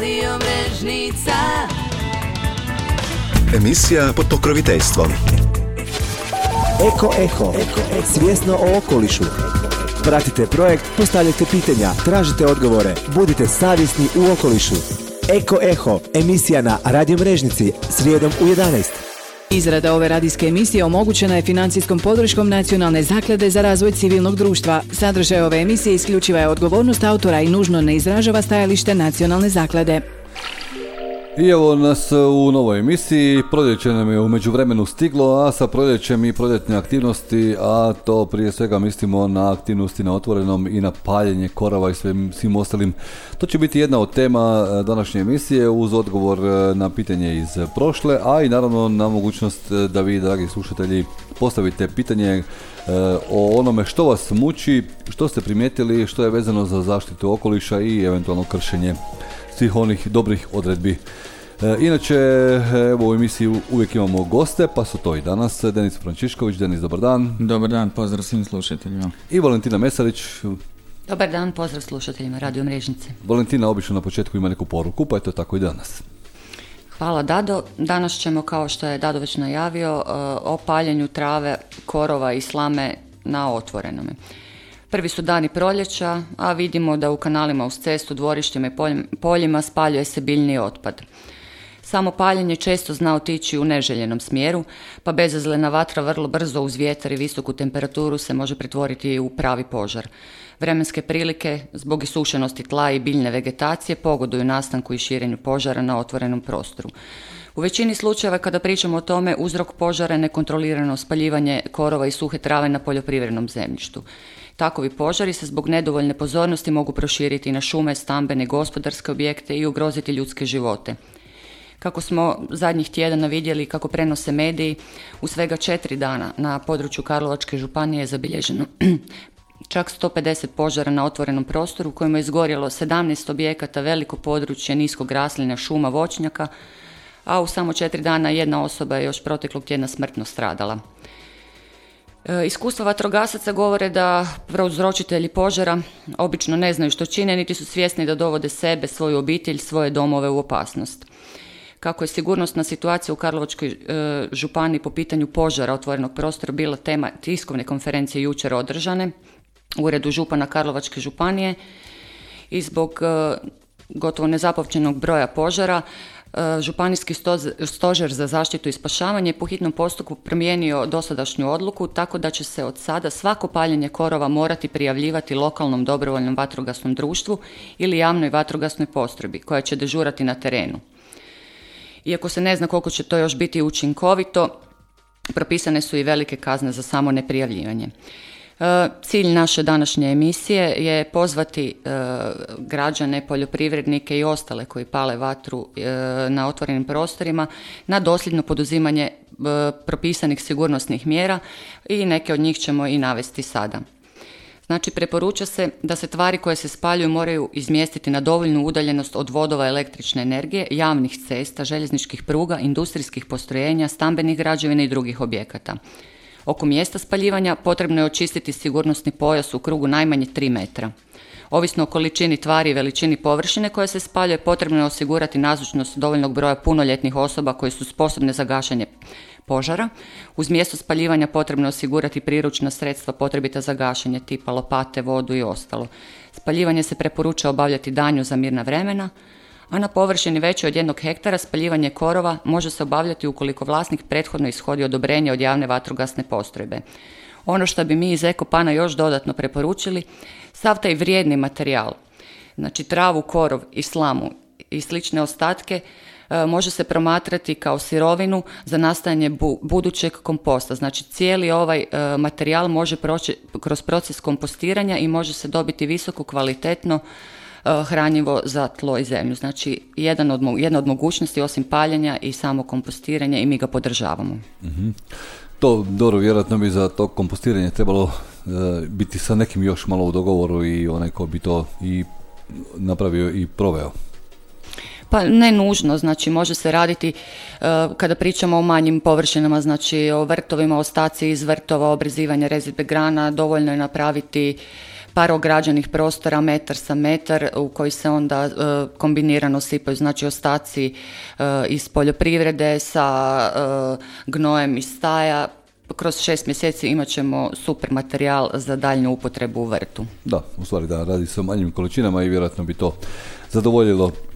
Radio Mrežnica Emisija pod pokroviteljstvom Eko Eho, svjesno o okolišu. Pratite projekt, postavljajte pitanja, tražite odgovore, budite savjesni u okolišu. Eko Eho, emisija na Radio Mrežnici, srijedom u 11. Izrada ove radijske emisije omogućena je financijskom podrškom Nacionalne zaklade za razvoj civilnog društva. Sadržaj ove emisije isključiva je odgovornost autora i nužno ne izražava stajalište Nacionalne zaklade. I evo nas u novoj emisiji, proljeće nam je u međuvremenu stiglo, a sa proljećem i proljetne aktivnosti, a to prije svega mislimo na aktivnosti na otvorenom i na paljenje korova i svim, svim ostalim. To će biti jedna od tema e, današnje emisije uz odgovor e, na pitanje iz prošle, a i naravno na mogućnost e, da vi, dragi slušatelji, postavite pitanje o onome što vas muči, što ste primijetili, što je vezano za zaštitu okoliša i eventualno kršenje svih onih dobrih odredbi. E, inače, evo u emisiji uvijek imamo goste, pa su to i danas Denis Frančišković. Denis, dobar dan. Dobar dan, pozdrav svim slušateljima. I Valentina Mesarić. Dobar dan, pozdrav slušateljima Radio Mrežnice. Valentina obično na početku ima neku poruku, pa je to tako i danas. Hvala Dado. Danas ćemo, kao što je Dado već najavio, e, o paljenju trave, korova i slame na otvorenome. Prvi su dani proljeća, a vidimo da u kanalima uz cestu, dvorištima i poljima spaljuje se biljni otpad. Samo paljenje često zna otići u neželjenom smjeru, pa bezazlena vatra vrlo brzo uz vjetar i visoku temperaturu se može pretvoriti u pravi požar. Vremenske prilike, zbog isušenosti tla i biljne vegetacije, pogoduju nastanku i širenju požara na otvorenom prostoru. U većini slučajeva kada pričamo o tome, uzrok požara je nekontrolirano spaljivanje korova i suhe trave na poljoprivrednom zemljištu. Takovi požari se zbog nedovoljne pozornosti mogu proširiti na šume, stambene, gospodarske objekte i ugroziti ljudske živote. Kako smo zadnjih tjedana vidjeli kako prenose mediji, u svega četiri dana na području Karlovačke županije je zabilježeno čak 150 požara na otvorenom prostoru u kojima je izgorjelo 17 objekata, veliko područje niskog raslina, šuma, voćnjaka, a u samo četiri dana jedna osoba je još proteklog tjedna smrtno stradala. E, iskustva vatrogasaca govore da prouzročitelji požara obično ne znaju što čine, niti su svjesni da dovode sebe, svoju obitelj, svoje domove u opasnost. Kako je sigurnosna situacija u Karlovačkoj e, županiji po pitanju požara otvorenog prostora bila tema tiskovne konferencije jučer održane u uredu župana Karlovačke županije i zbog e, gotovo nezapovčenog broja požara E, županijski stožer za zaštitu i spašavanje po hitnom postupku promijenio dosadašnju odluku tako da će se od sada svako paljenje korova morati prijavljivati lokalnom dobrovoljnom vatrogasnom društvu ili javnoj vatrogasnoj postrojbi koja će dežurati na terenu. Iako se ne zna koliko će to još biti učinkovito, propisane su i velike kazne za samo neprijavljivanje. E, cilj naše današnje emisije je pozvati e, građane, poljoprivrednike i ostale koji pale vatru e, na otvorenim prostorima na dosljedno poduzimanje propisanih sigurnosnih mjera i neke od njih ćemo i navesti sada. Znači, preporuča se da se tvari koje se spaljuju moraju izmjestiti na dovoljnu udaljenost od vodova električne energije, javnih cesta, željezničkih pruga, industrijskih postrojenja, stambenih građevina i drugih objekata. Oko mjesta spaljivanja potrebno je očistiti sigurnosni pojas u krugu najmanje 3 metra. Ovisno o količini tvari i veličini površine koja se spaljuje, potrebno je osigurati nazočnost dovoljnog broja punoljetnih osoba koje su sposobne za gašenje požara. Uz mjesto spaljivanja potrebno je osigurati priručna sredstva potrebita za gašenje tipa lopate, vodu i ostalo. Spaljivanje se preporuča obavljati danju za mirna vremena, a na površini većoj od jednog hektara spaljivanje korova može se obavljati ukoliko vlasnik prethodno ishodi odobrenje od javne vatrogasne postrojbe. Ono što bi mi iz Ekopana još dodatno preporučili, sav taj vrijedni materijal, znači travu, korov i slamu i slične ostatke, može se promatrati kao sirovinu za nastajanje budućeg komposta. Znači cijeli ovaj e, materijal može proći kroz proces kompostiranja i može se dobiti visoko kvalitetno E, hranjivo za tlo i zemlju. Znači, jedan od, jedna od mogućnosti osim paljenja i samo kompostiranja i mi ga podržavamo. mm To dobro, vjerojatno bi za to kompostiranje trebalo e, biti sa nekim još malo u dogovoru i onaj ko bi to i napravio i proveo. Pa ne nužno, znači može se raditi e, kada pričamo o manjim površinama, znači o vrtovima, ostaci iz vrtova, obrezivanje rezidbe grana, dovoljno je napraviti par ograđenih prostora metar sa metar u koji se onda e, kombinirano sipaju znači ostaci iz poljoprivrede sa gnojem iz staja kroz šest mjeseci imat ćemo super materijal za daljnju upotrebu u vrtu. Da, u stvari da, radi se o manjim količinama i vjerojatno bi to zadovoljilo e,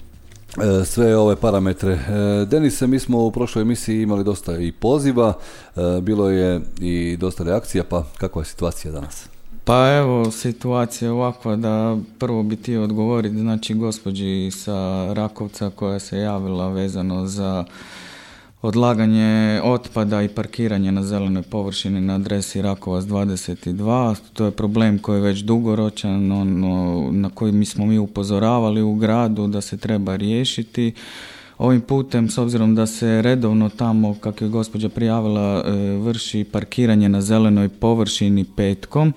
sve ove parametre. E, Denise, mi smo u prošloj emisiji imali dosta i poziva, e, bilo je i dosta reakcija, pa kakva je situacija danas? Pa evo, situacija je ovakva da prvo bi ti odgovoriti, znači gospođi sa Rakovca koja se javila vezano za odlaganje otpada i parkiranje na zelenoj površini na adresi Rakovac 22. To je problem koji je već dugoročan, ono, na koji mi smo mi upozoravali u gradu da se treba riješiti. Ovim putem, s obzirom da se redovno tamo, kako je gospođa prijavila, e, vrši parkiranje na zelenoj površini petkom,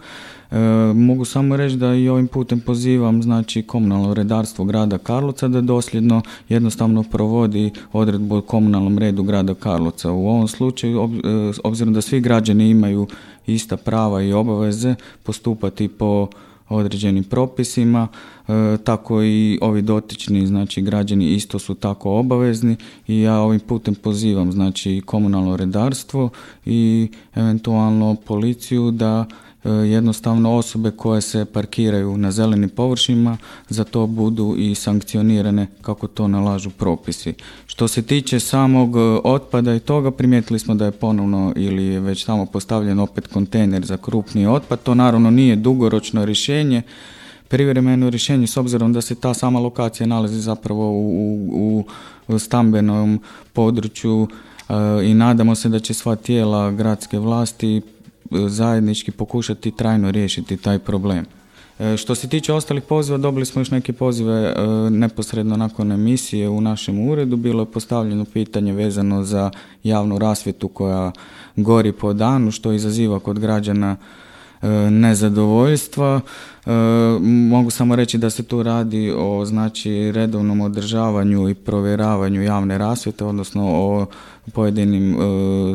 E, mogu samo reći da i ovim putem pozivam znači komunalno redarstvo grada Karlovca da dosljedno jednostavno provodi odredbu o komunalnom redu grada Karlovca. U ovom slučaju, ob, e, obzirom da svi građani imaju ista prava i obaveze postupati po određenim propisima, e, tako i ovi dotični znači građani isto su tako obavezni i ja ovim putem pozivam znači komunalno redarstvo i eventualno policiju da jednostavno osobe koje se parkiraju na zelenim površinama za to budu i sankcionirane kako to nalažu propisi. Što se tiče samog e, otpada i toga, primijetili smo da je ponovno ili je već tamo postavljen opet kontejner za krupni otpad. To naravno nije dugoročno rješenje, privremeno rješenje s obzirom da se ta sama lokacija nalazi zapravo u, u, stambenom području e, i nadamo se da će sva tijela gradske vlasti zajednički pokušati trajno riješiti taj problem. E, što se tiče ostalih poziva, dobili smo još neke pozive e, neposredno nakon emisije u našem uredu. Bilo je postavljeno pitanje vezano za javnu rasvjetu koja gori po danu, što izaziva kod građana e, nezadovoljstva. Mogu samo reći da se tu radi o znači redovnom održavanju i provjeravanju javne rasvjete, odnosno o pojedinim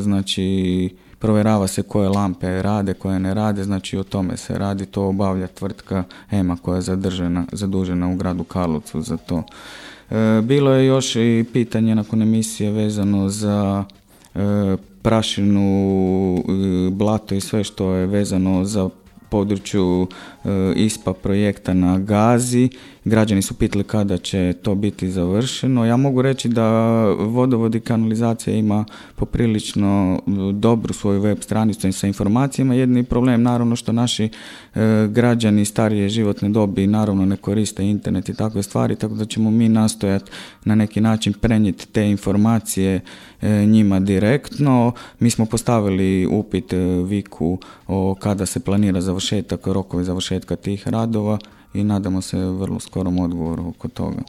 znači provjerava se koje lampe rade, koje ne rade, znači o tome se radi, to obavlja tvrtka EMA koja je zadržena, zadužena u gradu Karlovcu za to. E, bilo je još i pitanje nakon emisije vezano za e, prašinu, e, blato i sve što je vezano za području ISPA projekta na Gazi Građani su pitali kada će to biti završeno. Ja mogu reći da vodovod i kanalizacija ima poprilično dobru svoju web stranicu sa informacijama. Jedni problem naravno što naši e, građani starije životne dobi naravno ne koriste internet i takve stvari, tako da ćemo mi nastojati na neki način prenijeti te informacije e, njima direktno. Mi smo postavili upit e, Viku o kada se planira završetak, rokovi završetka tih radova i nadamo se vrlo skorom odgovoru oko toga.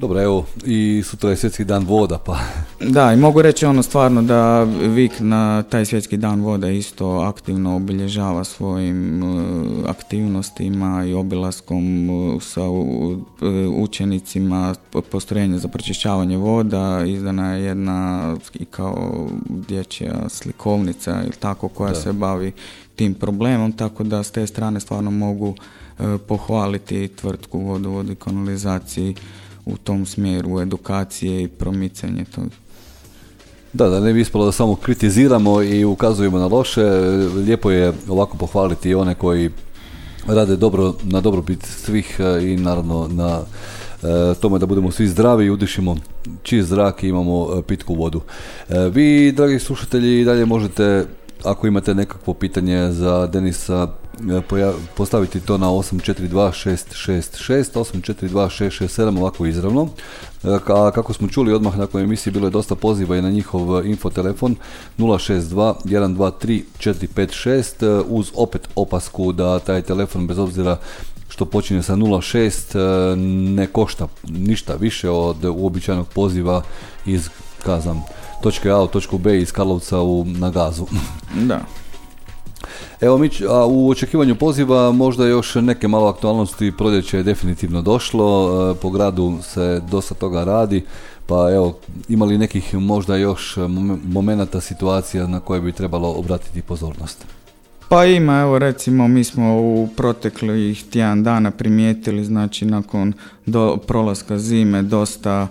Dobro, evo i sutra je svjetski dan voda, pa... Da, i mogu reći ono stvarno da Vik na taj svjetski dan voda isto aktivno obilježava svojim e, aktivnostima i obilaskom e, sa e, učenicima postrojenja za pročišćavanje voda. Izdana je jedna i kao dječja slikovnica ili tako koja se bavi tim problemom, tako da s te strane stvarno mogu pohvaliti tvrtku vodovodu i kanalizaciji u tom smjeru edukacije i promicanje toga. Da, da ne bi ispalo da samo kritiziramo i ukazujemo na loše, lijepo je ovako pohvaliti one koji rade dobro na dobrobit svih e, i naravno na e, tome da budemo svi zdravi i udišimo čist zrak i imamo pitku vodu. Vi, dragi slušatelji, dalje možete ako imate nekakvo pitanje za Denisa, e, postaviti to na 842666, 842667 ovako izravno. E, a kako smo čuli odmah nakon emisije bilo je dosta poziva i na njihov infotelefon 062 123 456 uz opet opasku da taj telefon bez obzira što počinje sa 06 e, ne košta ništa više od uobičajenog poziva iz kazam točke A u točku B iz Karlovca u, na gazu. Da. Evo mi, a u očekivanju poziva možda još neke malo aktualnosti, proljeće je definitivno došlo, e, po gradu se dosta toga radi, pa evo, imali nekih možda još momenata situacija na koje bi trebalo obratiti pozornost? Pa ima, evo recimo mi smo u proteklih tjedan dana primijetili, znači nakon do prolaska zime dosta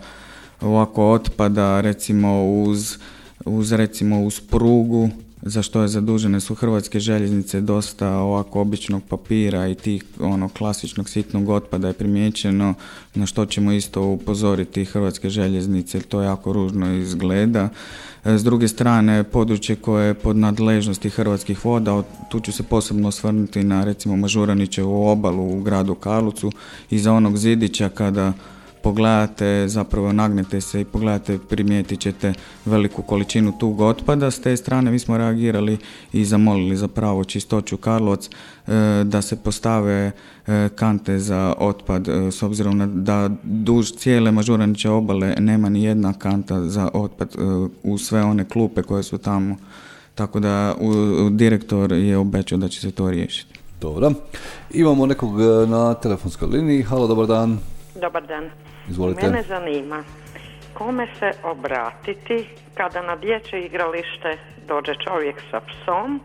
ovako otpada recimo uz, uz recimo uz prugu za što je zadužene su hrvatske željeznice dosta ovako običnog papira i tih ono klasičnog sitnog otpada je primijećeno na što ćemo isto upozoriti hrvatske željeznice to jako ružno izgleda. S druge strane područje koje je pod nadležnosti hrvatskih voda tu ću se posebno osvrnuti na recimo Mažuranićevu obalu u gradu Karlucu iza onog zidića kada pogledate, zapravo nagnete se i pogledate, primijetit ćete veliku količinu tug otpada. S te strane mi smo reagirali i zamolili zapravo čistoću Karlovac e, da se postave e, kante za otpad e, s obzirom na da duž cijele Mažuraniće obale nema ni jedna kanta za otpad u sve one klupe koje su tamo. Tako da direktor je obećao da će se to riješiti. Dobro. Imamo nekog na telefonskoj liniji. Halo, dobar dan. Dobar dan. Izvolite. Mene zanima kome se obratiti kada na dječje igralište dođe čovjek sa psom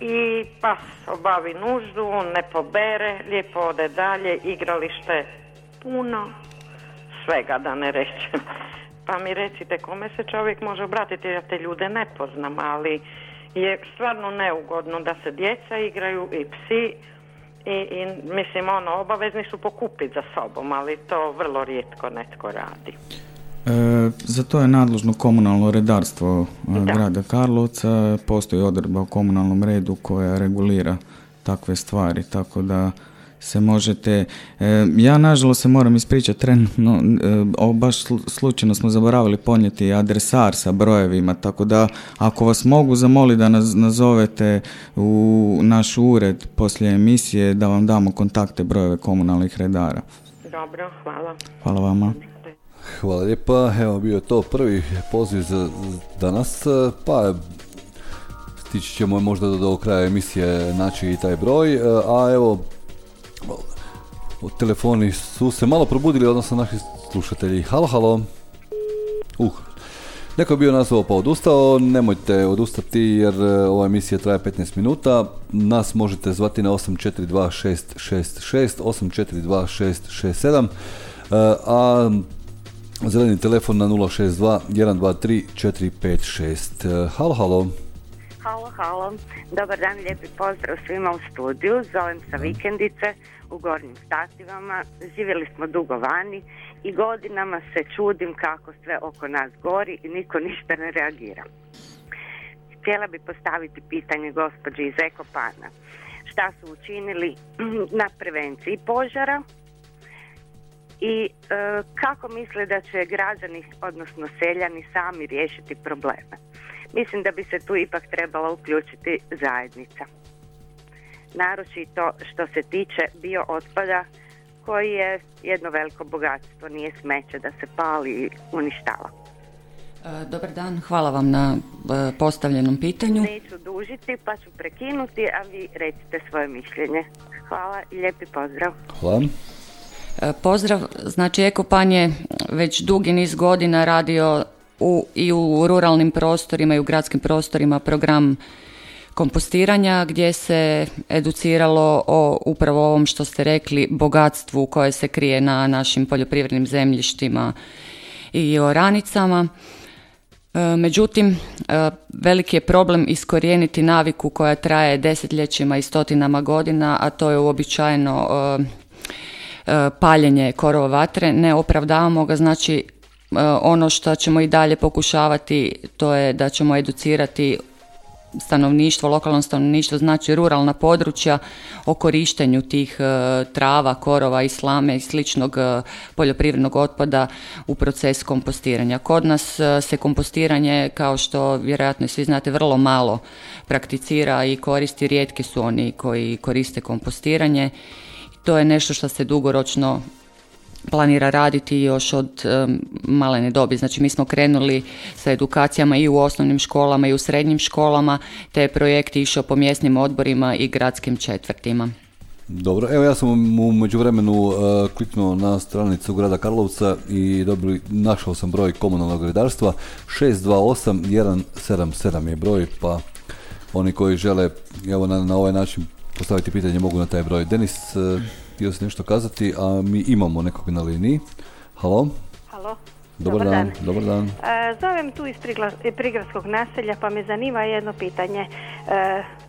i pas obavi nuždu, ne pobere, lijepo ode dalje, igralište puno, svega da ne rečem. Pa mi recite kome se čovjek može obratiti, ja te ljude ne poznam, ali je stvarno neugodno da se djeca igraju i psi i, i mislim ono obavezni su pokupiti za sobom, ali to vrlo rijetko netko radi. E, za to je nadležno komunalno redarstvo e, grada Karlovca, postoji odredba o komunalnom redu koja regulira takve stvari, tako da se možete, e, ja nažalost se moram ispričati trenutno, e, baš slučajno smo zaboravili ponijeti adresar sa brojevima, tako da ako vas mogu zamoliti da nas nazovete u naš ured poslije emisije da vam damo kontakte brojeve komunalnih redara. Dobro, hvala. Hvala vama. Hvala lijepa, evo bio to prvi poziv za danas, pa stići ćemo možda do kraja emisije naći i taj broj, a evo telefoni su se malo probudili, odnosno naši slušatelji. Halo, halo. Uh, Neko je bio nazvao pa odustao, nemojte odustati jer e, ova emisija traje 15 minuta. Nas možete zvati na 842666, 842667, e, a zeleni telefon na 062 123 456. Halo, halo. Halo, halo. Dobar dan, lijepi pozdrav svima u studiju. Zovem sa vikendice u Gornjim Stativama. Živjeli smo dugo vani i godinama se čudim kako sve oko nas gori i niko ništa ne reagira. Htjela bi postaviti pitanje gospođi iz Ekopana. Šta su učinili na prevenciji požara i e, kako misle da će građani, odnosno seljani, sami riješiti probleme? Mislim da bi se tu ipak trebala uključiti zajednica. Naročito što se tiče bio otpada koji je jedno veliko bogatstvo, nije smeće da se pali i uništava. E, dobar dan, hvala vam na e, postavljenom pitanju. Neću dužiti pa ću prekinuti, a vi recite svoje mišljenje. Hvala i lijepi pozdrav. Hvala. E, pozdrav, znači Ekopan je već dugi niz godina radio u, i u ruralnim prostorima i u gradskim prostorima program kompostiranja gdje se educiralo o upravo ovom što ste rekli bogatstvu koje se krije na našim poljoprivrednim zemljištima i oranicama. E, međutim, e, veliki je problem iskorijeniti naviku koja traje desetljećima i stotinama godina, a to je uobičajeno e, paljenje korova vatre. Ne opravdavamo ga, znači ono što ćemo i dalje pokušavati to je da ćemo educirati stanovništvo, lokalno stanovništvo, znači ruralna područja o korištenju tih e, trava, korova i slame i sličnog e, poljoprivrednog otpada u proces kompostiranja. Kod nas e, se kompostiranje, kao što vjerojatno svi znate, vrlo malo prakticira i koristi, rijetki su oni koji koriste kompostiranje. To je nešto što se dugoročno planira raditi još od malene dobi. Znači mi smo krenuli sa edukacijama i u osnovnim školama i u srednjim školama, te je projekt išao po mjesnim odborima i gradskim četvrtima. Dobro, evo ja sam u međuvremenu uh, kliknuo na stranicu grada Karlovca i dobili, našao sam broj komunalnog redarstva 628 177 je broj, pa oni koji žele evo na, na ovaj način postaviti pitanje mogu na taj broj. Denis, uh, htio si nešto kazati, a mi imamo nekog na liniji. Halo? Halo? Dobar, dan. Dobar dan. E, zovem tu iz prigradskog naselja pa me zanima jedno pitanje. E,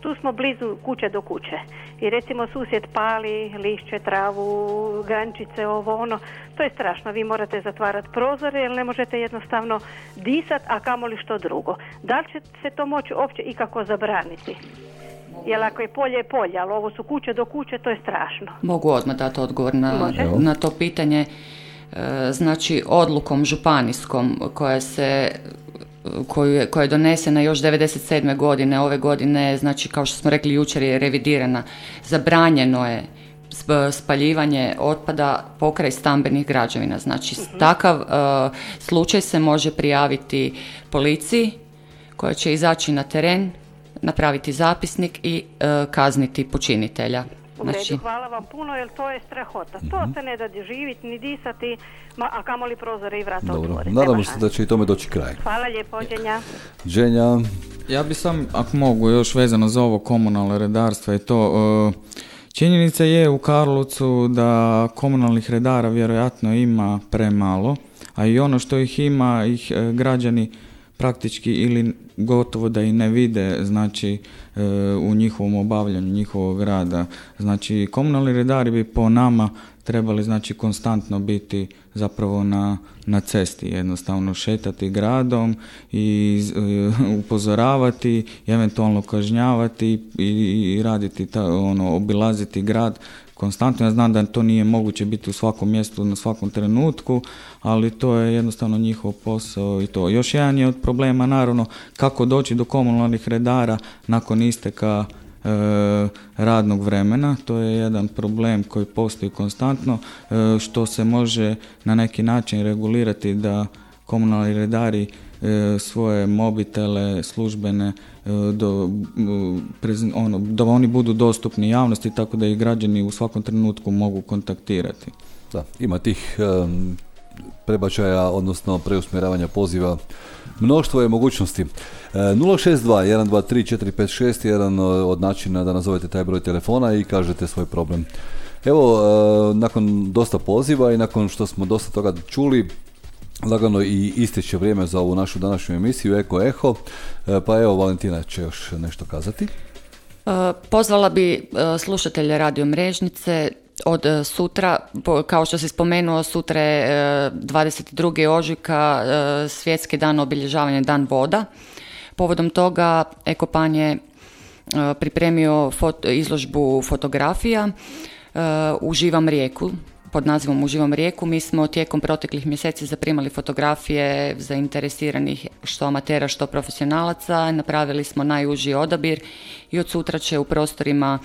tu smo blizu kuće do kuće i recimo susjed pali lišće, travu, grančice, ovo ono. To je strašno. Vi morate zatvarati prozore jer ne možete jednostavno disat, a kamoli što drugo. Da li će se to moći uopće ikako zabraniti? Jer ako je polje je polje, ali ovo su kuće do kuće, to je strašno. Mogu odmah dati odgovor na, na to pitanje. E, znači odlukom županijskom koja se koju je, koja je donesena još 97. godine, ove godine, znači kao što smo rekli jučer je revidirana, zabranjeno je spaljivanje otpada pokraj stambenih građevina. Znači mhm. takav e, slučaj se može prijaviti policiji koja će izaći na teren, napraviti zapisnik i e, kazniti počinitelja. Znači... hvala vam puno, jer to je strahota. To mhm. se ne da živjeti, ni disati, ma, a kamoli prozore i vrata Dobro, otvoriti. nadamo se da će i tome doći kraj. Hvala lijepo, Đenja. Đenja. Ja bi sam, ako mogu, još vezano za ovo komunalno redarstvo i to... Uh, činjenica je u Karlovcu da komunalnih redara vjerojatno ima premalo, a i ono što ih ima, ih e, građani praktički ili gotovo da i ne vide znači e, u njihovom obavljanju njihovog rada. Znači komunalni redari bi po nama trebali znači konstantno biti zapravo na, na cesti, jednostavno šetati gradom i e, upozoravati, eventualno kažnjavati i, i raditi ta, ono obilaziti grad konstantno. Ja znam da to nije moguće biti u svakom mjestu na svakom trenutku, ali to je jednostavno njihov posao i to. Još jedan je od problema naravno kako doći do komunalnih redara nakon isteka e, radnog vremena. To je jedan problem koji postoji konstantno, e, što se može na neki način regulirati da komunalni redari svoje mobitele službene E, do, ono, da oni budu dostupni javnosti tako da ih građani u svakom trenutku mogu kontaktirati. Da, ima tih um, prebačaja, odnosno preusmjeravanja poziva. Mnoštvo je mogućnosti. E, 062 123 456 je jedan od načina da nazovete taj broj telefona i kažete svoj problem. Evo, e, nakon dosta poziva i nakon što smo dosta toga čuli, lagano i ističe vrijeme za ovu našu današnju emisiju Eko Eho, e, pa evo Valentina će još nešto kazati. E, pozvala bi e, slušatelje radio mrežnice od sutra, kao što se spomenuo, sutra je 22. ožujka svjetski dan obilježavanja dan voda. Povodom toga Ekopan je pripremio izložbu fotografija Uživam rijeku pod nazivom Uživam rijeku. Mi smo tijekom proteklih mjeseci zaprimali fotografije zainteresiranih što amatera, što profesionalaca. Napravili smo najuži odabir i od sutra će u prostorima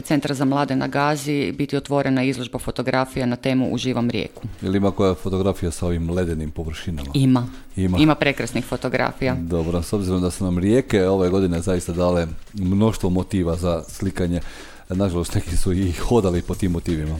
Centra za mlade na Gazi biti otvorena izložba fotografija na temu Uživam rijeku. Ili ima koja fotografija sa ovim ledenim površinama? Ima. Ima. Ima prekrasnih fotografija. Dobro, s obzirom da su nam rijeke ove godine zaista dale mnoštvo motiva za slikanje Nažalost, neki su i hodali po tim motivima.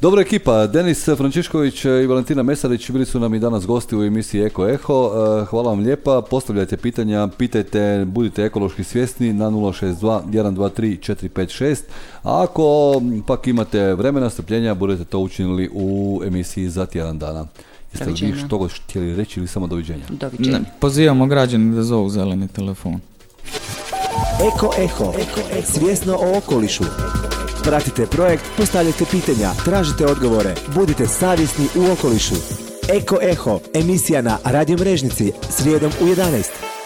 Dobra ekipa, Denis Frančišković i Valentina Mesarić bili su nam i danas gosti u emisiji Eko Eho. E, hvala vam lijepa, postavljajte pitanja, pitajte, budite ekološki svjesni na 062 123 456. A ako pak imate vremena strpljenja, budete to učinili u emisiji za tjedan dana. Jeste li vi što htjeli reći ili samo doviđenja? Doviđenja. pozivamo građane da zovu zeleni telefon. Eko Eho, svjesno o okolišu. Pratite projekt, postavljajte pitanja, tražite odgovore, budite savjesni u okolišu. Eko Eho, emisija na Radio Mrežnici, srijedom u 11.